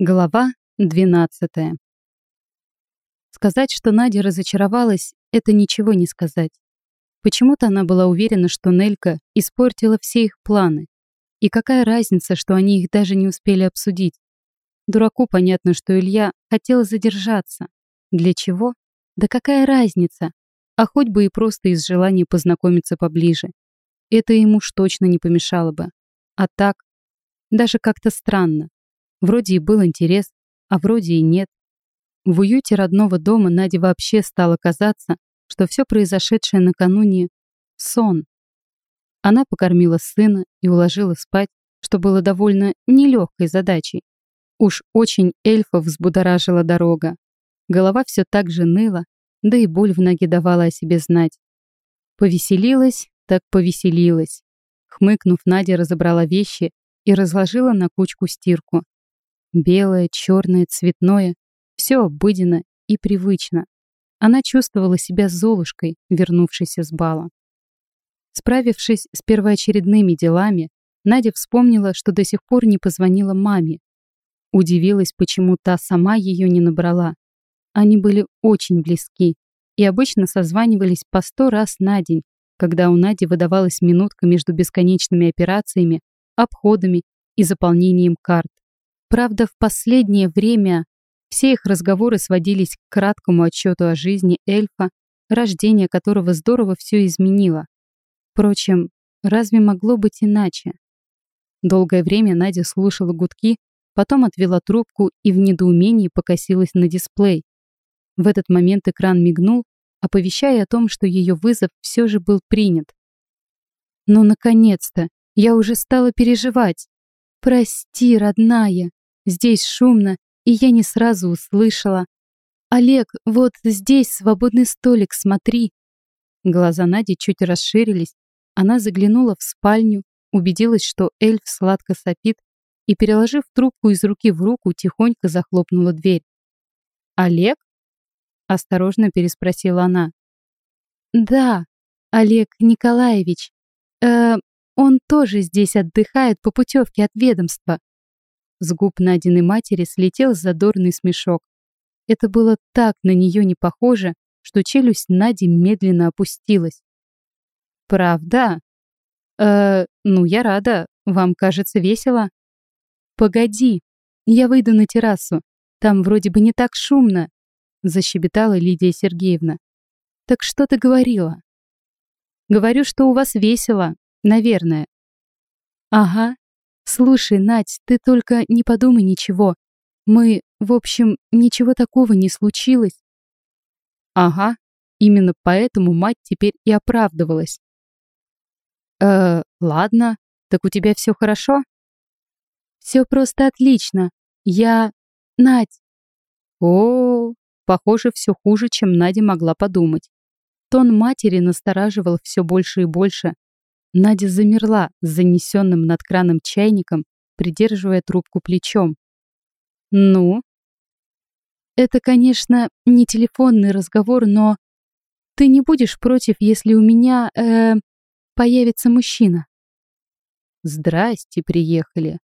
Глава 12. Сказать, что Надя разочаровалась, это ничего не сказать. Почему-то она была уверена, что Нелька испортила все их планы. И какая разница, что они их даже не успели обсудить? Дураку понятно, что Илья хотел задержаться. Для чего? Да какая разница? А хоть бы и просто из желания познакомиться поближе. Это ему уж точно не помешало бы. А так, даже как-то странно. Вроде и был интерес, а вроде и нет. В уюте родного дома Наде вообще стало казаться, что все произошедшее накануне — сон. Она покормила сына и уложила спать, что было довольно нелегкой задачей. Уж очень эльфа взбудоражила дорога. Голова все так же ныла, да и боль в ноге давала о себе знать. Повеселилась, так повеселилась. Хмыкнув, Надя разобрала вещи и разложила на кучку стирку. Белое, черное, цветное. Все обыденно и привычно. Она чувствовала себя Золушкой, вернувшейся с бала. Справившись с первоочередными делами, Надя вспомнила, что до сих пор не позвонила маме. Удивилась, почему та сама ее не набрала. Они были очень близки и обычно созванивались по сто раз на день, когда у Нади выдавалась минутка между бесконечными операциями, обходами и заполнением карт. Правда, в последнее время все их разговоры сводились к краткому отчету о жизни эльфа, рождение которого здорово все изменило. Впрочем, разве могло быть иначе? Долгое время Надя слушала гудки, потом отвела трубку и в недоумении покосилась на дисплей. В этот момент экран мигнул, оповещая о том, что ее вызов все же был принят. «Ну, наконец-то! Я уже стала переживать! Прости, родная!» Здесь шумно, и я не сразу услышала. «Олег, вот здесь свободный столик, смотри!» Глаза Нади чуть расширились. Она заглянула в спальню, убедилась, что эльф сладко сопит, и, переложив трубку из руки в руку, тихонько захлопнула дверь. «Олег?» — осторожно переспросила она. «Да, Олег Николаевич. Э, он тоже здесь отдыхает по путевке от ведомства. С губ Надиной матери слетел задорный смешок. Это было так на нее не похоже, что челюсть Нади медленно опустилась. «Правда? Э, ну, я рада. Вам кажется весело?» «Погоди, я выйду на террасу. Там вроде бы не так шумно», — защебетала Лидия Сергеевна. «Так что ты говорила?» «Говорю, что у вас весело, наверное». «Ага, «Слушай, Надь, ты только не подумай ничего. Мы, в общем, ничего такого не случилось». Ага, именно поэтому мать теперь и оправдывалась. «Э, ладно, так у тебя все хорошо?» «Все просто отлично. Я... Надь». О, похоже, все хуже, чем Надя могла подумать. Тон матери настораживал все больше и больше, Надя замерла с занесенным над краном чайником, придерживая трубку плечом. «Ну?» «Это, конечно, не телефонный разговор, но ты не будешь против, если у меня, э, появится мужчина?» «Здрасте, приехали».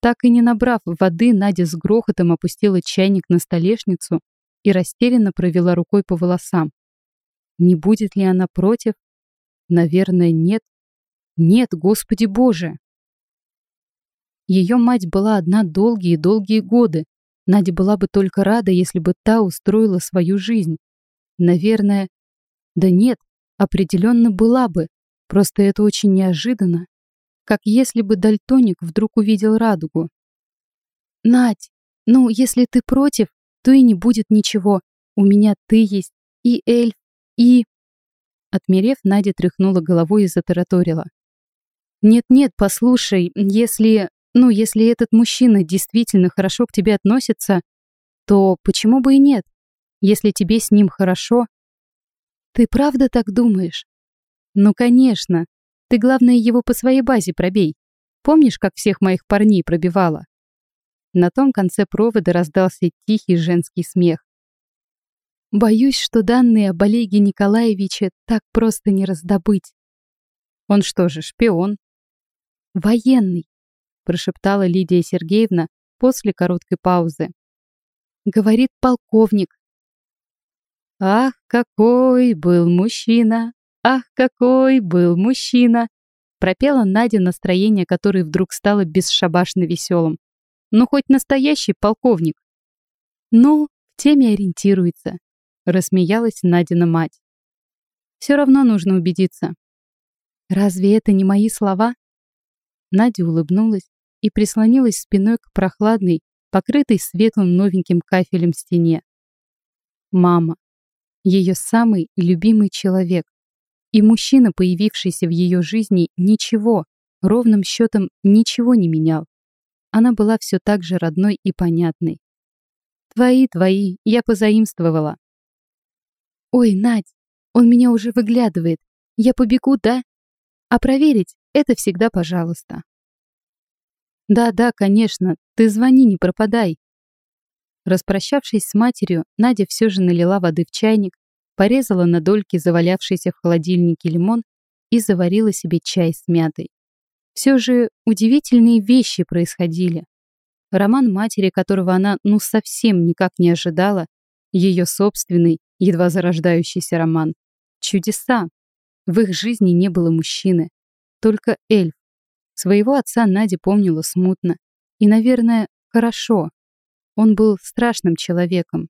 Так и не набрав воды, Надя с грохотом опустила чайник на столешницу и растерянно провела рукой по волосам. Не будет ли она против? Наверное, нет. Нет, Господи Боже! Ее мать была одна долгие-долгие годы. Надя была бы только рада, если бы та устроила свою жизнь. Наверное... Да нет, определенно была бы. Просто это очень неожиданно. Как если бы Дальтоник вдруг увидел радугу. «Надь, ну, если ты против, то и не будет ничего. У меня ты есть, и эльф, и...» Отмерев, Надя тряхнула головой и затараторила. Нет-нет, послушай, если... Ну, если этот мужчина действительно хорошо к тебе относится, то почему бы и нет? Если тебе с ним хорошо... Ты правда так думаешь? Ну, конечно. Ты, главное, его по своей базе пробей. Помнишь, как всех моих парней пробивала? На том конце провода раздался тихий женский смех. Боюсь, что данные об Олеге Николаевиче так просто не раздобыть. Он что же, шпион? «Военный», — прошептала Лидия Сергеевна, после короткой паузы. Говорит полковник. Ах, какой был мужчина! Ах, какой был мужчина! Пропела Надя настроение, которое вдруг стало бесшабашно веселым. Ну, хоть настоящий полковник. Ну, в теме ориентируется. Рассмеялась Надина мать. Все равно нужно убедиться. Разве это не мои слова? Надя улыбнулась и прислонилась спиной к прохладной, покрытой светлым новеньким кафелем стене. Мама. Ее самый любимый человек. И мужчина, появившийся в ее жизни, ничего, ровным счетом ничего не менял. Она была все так же родной и понятной. «Твои, твои, я позаимствовала». «Ой, Надь, он меня уже выглядывает. Я побегу, да? А проверить — это всегда пожалуйста». «Да-да, конечно, ты звони, не пропадай». Распрощавшись с матерью, Надя все же налила воды в чайник, порезала на дольки завалявшийся в холодильнике лимон и заварила себе чай с мятой. Все же удивительные вещи происходили. Роман матери, которого она ну совсем никак не ожидала, ее собственный, едва зарождающийся роман. Чудеса. В их жизни не было мужчины, только эльф. Своего отца Надя помнила смутно. И, наверное, хорошо. Он был страшным человеком.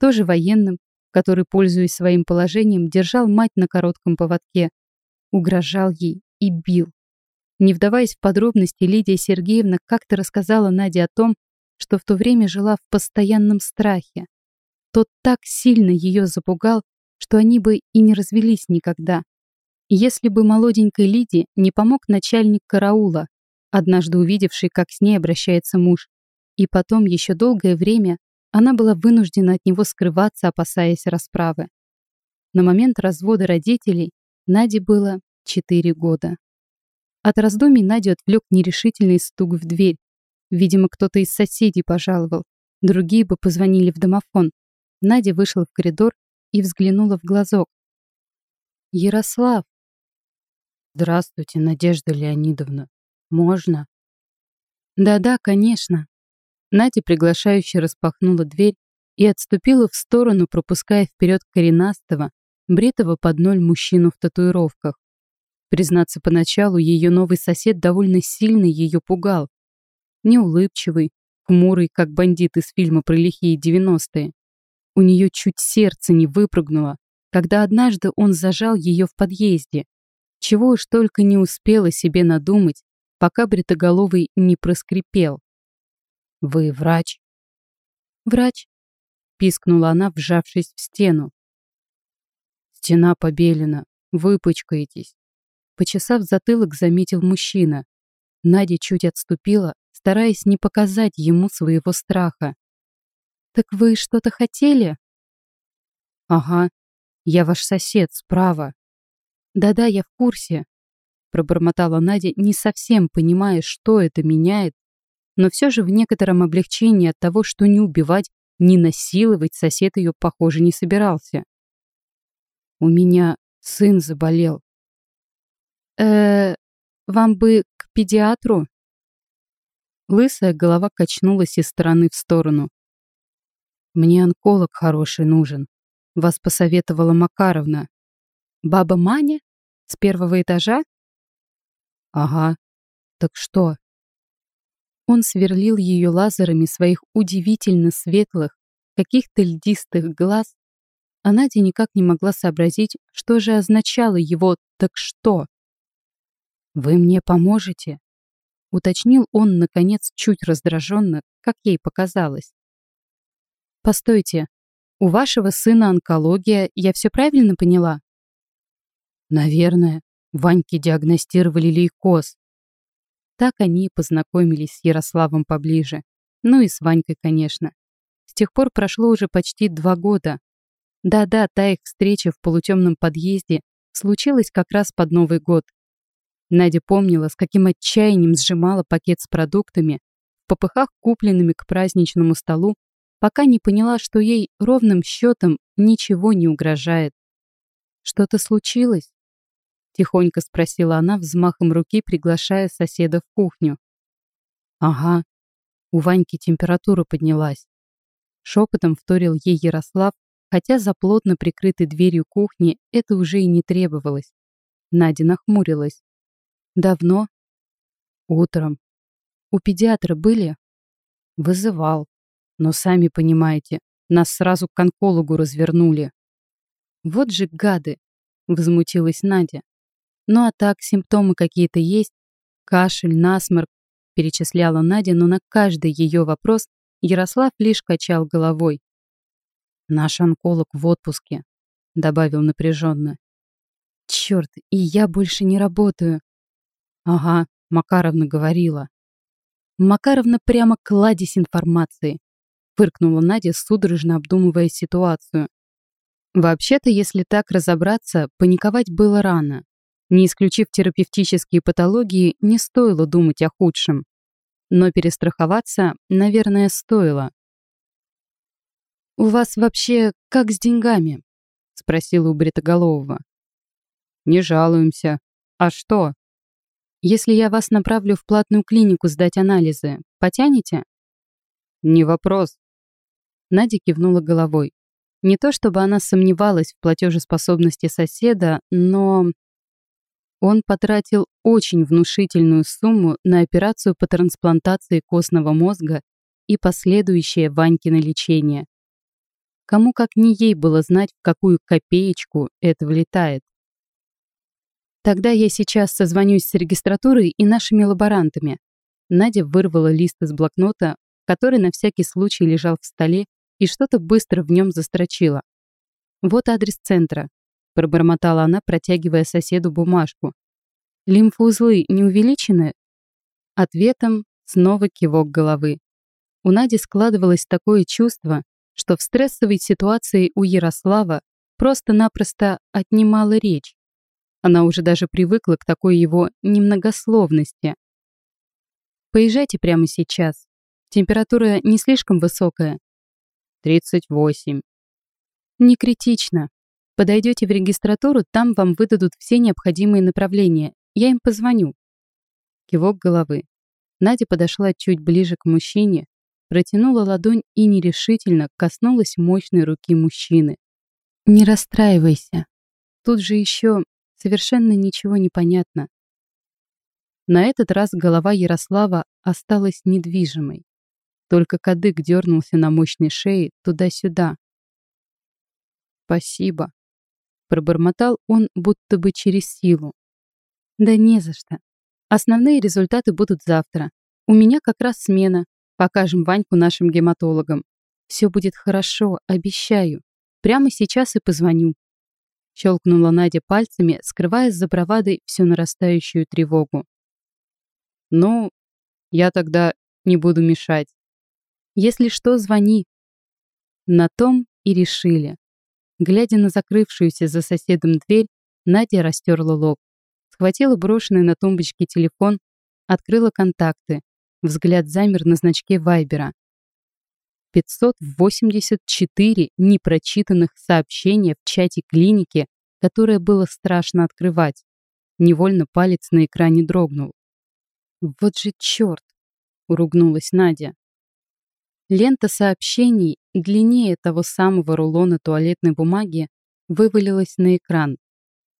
Тоже военным, который, пользуясь своим положением, держал мать на коротком поводке, угрожал ей и бил. Не вдаваясь в подробности, Лидия Сергеевна как-то рассказала Наде о том, что в то время жила в постоянном страхе. Тот так сильно ее запугал, что они бы и не развелись никогда. Если бы молоденькой Лиде не помог начальник караула, однажды увидевший, как с ней обращается муж, и потом еще долгое время она была вынуждена от него скрываться, опасаясь расправы. На момент развода родителей Наде было 4 года. От раздумий Надю отвлек нерешительный стук в дверь. Видимо, кто-то из соседей пожаловал. Другие бы позвонили в домофон. Надя вышла в коридор и взглянула в глазок. «Ярослав!» «Здравствуйте, Надежда Леонидовна. Можно?» «Да-да, конечно». Надя приглашающе распахнула дверь и отступила в сторону, пропуская вперед коренастого, бритого под ноль мужчину в татуировках. Признаться, поначалу ее новый сосед довольно сильно ее пугал. Неулыбчивый, хмурый, как бандит из фильма про лихие девяностые. У нее чуть сердце не выпрыгнуло, когда однажды он зажал ее в подъезде. Чего уж только не успела себе надумать, пока бритоголовый не проскрипел. «Вы врач?» «Врач», — пискнула она, вжавшись в стену. «Стена побелена, выпачкаетесь». Почесав затылок, заметил мужчина. Надя чуть отступила, стараясь не показать ему своего страха. «Так вы что-то хотели?» «Ага, я ваш сосед, справа». «Да-да, я в курсе», — пробормотала Надя, не совсем понимая, что это меняет, но все же в некотором облегчении от того, что не убивать, не насиловать сосед ее, похоже, не собирался. «У меня сын заболел», э вам бы к педиатру?» Лысая голова качнулась из стороны в сторону. «Мне онколог хороший нужен. Вас посоветовала Макаровна. Баба Маня? С первого этажа?» «Ага. Так что?» Он сверлил ее лазерами своих удивительно светлых, каких-то льдистых глаз, а Надя никак не могла сообразить, что же означало его «так что?». «Вы мне поможете?» — уточнил он, наконец, чуть раздраженно, как ей показалось. «Постойте, у вашего сына онкология, я все правильно поняла?» «Наверное. Ваньке диагностировали лейкоз». Так они и познакомились с Ярославом поближе. Ну и с Ванькой, конечно. С тех пор прошло уже почти два года. Да-да, та их встреча в полутемном подъезде случилась как раз под Новый год. Надя помнила, с каким отчаянием сжимала пакет с продуктами, в попыхах купленными к праздничному столу, пока не поняла, что ей ровным счетом ничего не угрожает. «Что-то случилось?» Тихонько спросила она взмахом руки, приглашая соседа в кухню. «Ага. У Ваньки температура поднялась. Шепотом вторил ей Ярослав, хотя за плотно прикрытой дверью кухни это уже и не требовалось. Надя нахмурилась. «Давно?» «Утром. У педиатра были?» «Вызывал. Но сами понимаете, нас сразу к онкологу развернули». «Вот же гады!» — возмутилась Надя. «Ну а так, симптомы какие-то есть? Кашель, насморк?» — перечисляла Надя, но на каждый ее вопрос Ярослав лишь качал головой. «Наш онколог в отпуске», — добавил напряженно. «Черт, и я больше не работаю». «Ага, Макаровна говорила». «Макаровна прямо кладезь информации», — фыркнула Надя, судорожно обдумывая ситуацию. Вообще-то, если так разобраться, паниковать было рано. Не исключив терапевтические патологии, не стоило думать о худшем. Но перестраховаться, наверное, стоило. «У вас вообще как с деньгами?» — спросила у Бритоголового. «Не жалуемся. А что?» «Если я вас направлю в платную клинику сдать анализы, потянете?» «Не вопрос». Надя кивнула головой. Не то чтобы она сомневалась в платежеспособности соседа, но... Он потратил очень внушительную сумму на операцию по трансплантации костного мозга и последующее Ванькино лечение. Кому как не ей было знать, в какую копеечку это влетает. Тогда я сейчас созвонюсь с регистратурой и нашими лаборантами. Надя вырвала лист из блокнота, который на всякий случай лежал в столе, и что-то быстро в нем застрочила. Вот адрес центра. Пробормотала она, протягивая соседу бумажку. Лимфоузлы не увеличены? Ответом снова кивок головы. У Нади складывалось такое чувство, что в стрессовой ситуации у Ярослава просто-напросто отнимала речь. Она уже даже привыкла к такой его немногословности. «Поезжайте прямо сейчас. Температура не слишком высокая». «38». «Не критично. Подойдете в регистратуру, там вам выдадут все необходимые направления. Я им позвоню». Кивок головы. Надя подошла чуть ближе к мужчине, протянула ладонь и нерешительно коснулась мощной руки мужчины. «Не расстраивайся. Тут же еще совершенно ничего не понятно». На этот раз голова Ярослава осталась недвижимой. Только кадык дернулся на мощной шее туда-сюда. «Спасибо», — пробормотал он будто бы через силу. «Да не за что. Основные результаты будут завтра. У меня как раз смена, Покажем Ваньку нашим гематологам. Все будет хорошо, обещаю. Прямо сейчас и позвоню. Щелкнула Надя пальцами, скрывая за бравадой всю нарастающую тревогу. Ну, я тогда не буду мешать. Если что, звони. На том и решили. Глядя на закрывшуюся за соседом дверь, Надя растерла лоб. Схватила брошенный на тумбочке телефон, открыла контакты, Взгляд замер на значке Вайбера. 584 непрочитанных сообщения в чате клиники, которое было страшно открывать. Невольно палец на экране дрогнул. «Вот же черт!» — уругнулась Надя. Лента сообщений длиннее того самого рулона туалетной бумаги вывалилась на экран.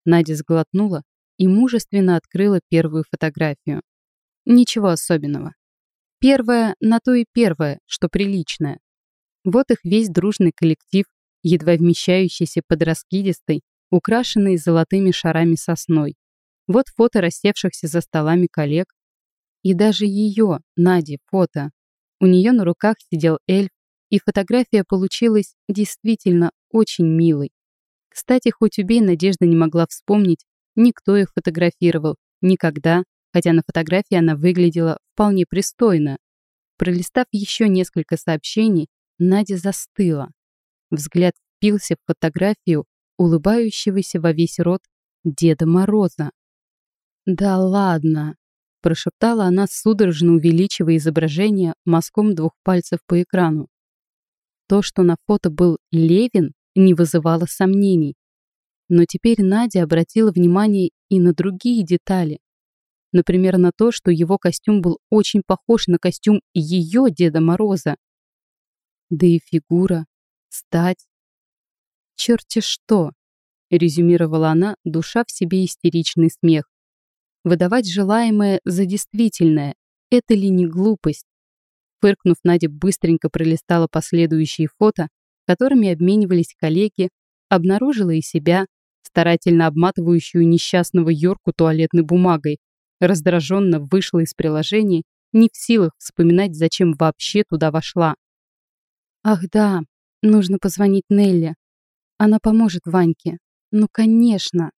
Надя сглотнула и мужественно открыла первую фотографию. Ничего особенного. Первое на то и первое, что приличное. Вот их весь дружный коллектив, едва вмещающийся под раскидистой, украшенный золотыми шарами сосной. Вот фото рассевшихся за столами коллег. И даже ее, Нади, фото. У нее на руках сидел эльф, и фотография получилась действительно очень милой. Кстати, хоть убей, Надежда не могла вспомнить, никто их фотографировал, никогда, хотя на фотографии она выглядела вполне пристойно. Пролистав еще несколько сообщений, Надя застыла. Взгляд впился в фотографию улыбающегося во весь рот Деда Мороза. «Да ладно!» – прошептала она, судорожно увеличивая изображение мазком двух пальцев по экрану. То, что на фото был Левин, не вызывало сомнений. Но теперь Надя обратила внимание и на другие детали. Например, на то, что его костюм был очень похож на костюм ее Деда Мороза. Да и фигура, стать. Черти что! Резюмировала она, душа в себе истеричный смех. Выдавать желаемое за действительное – это ли не глупость? Фыркнув, Надя быстренько пролистала последующие фото, которыми обменивались коллеги, обнаружила и себя, старательно обматывающую несчастного Йорку туалетной бумагой, раздраженно вышла из приложения, не в силах вспоминать, зачем вообще туда вошла. Ах да, нужно позвонить Нелле. Она поможет Ваньке. Ну, конечно.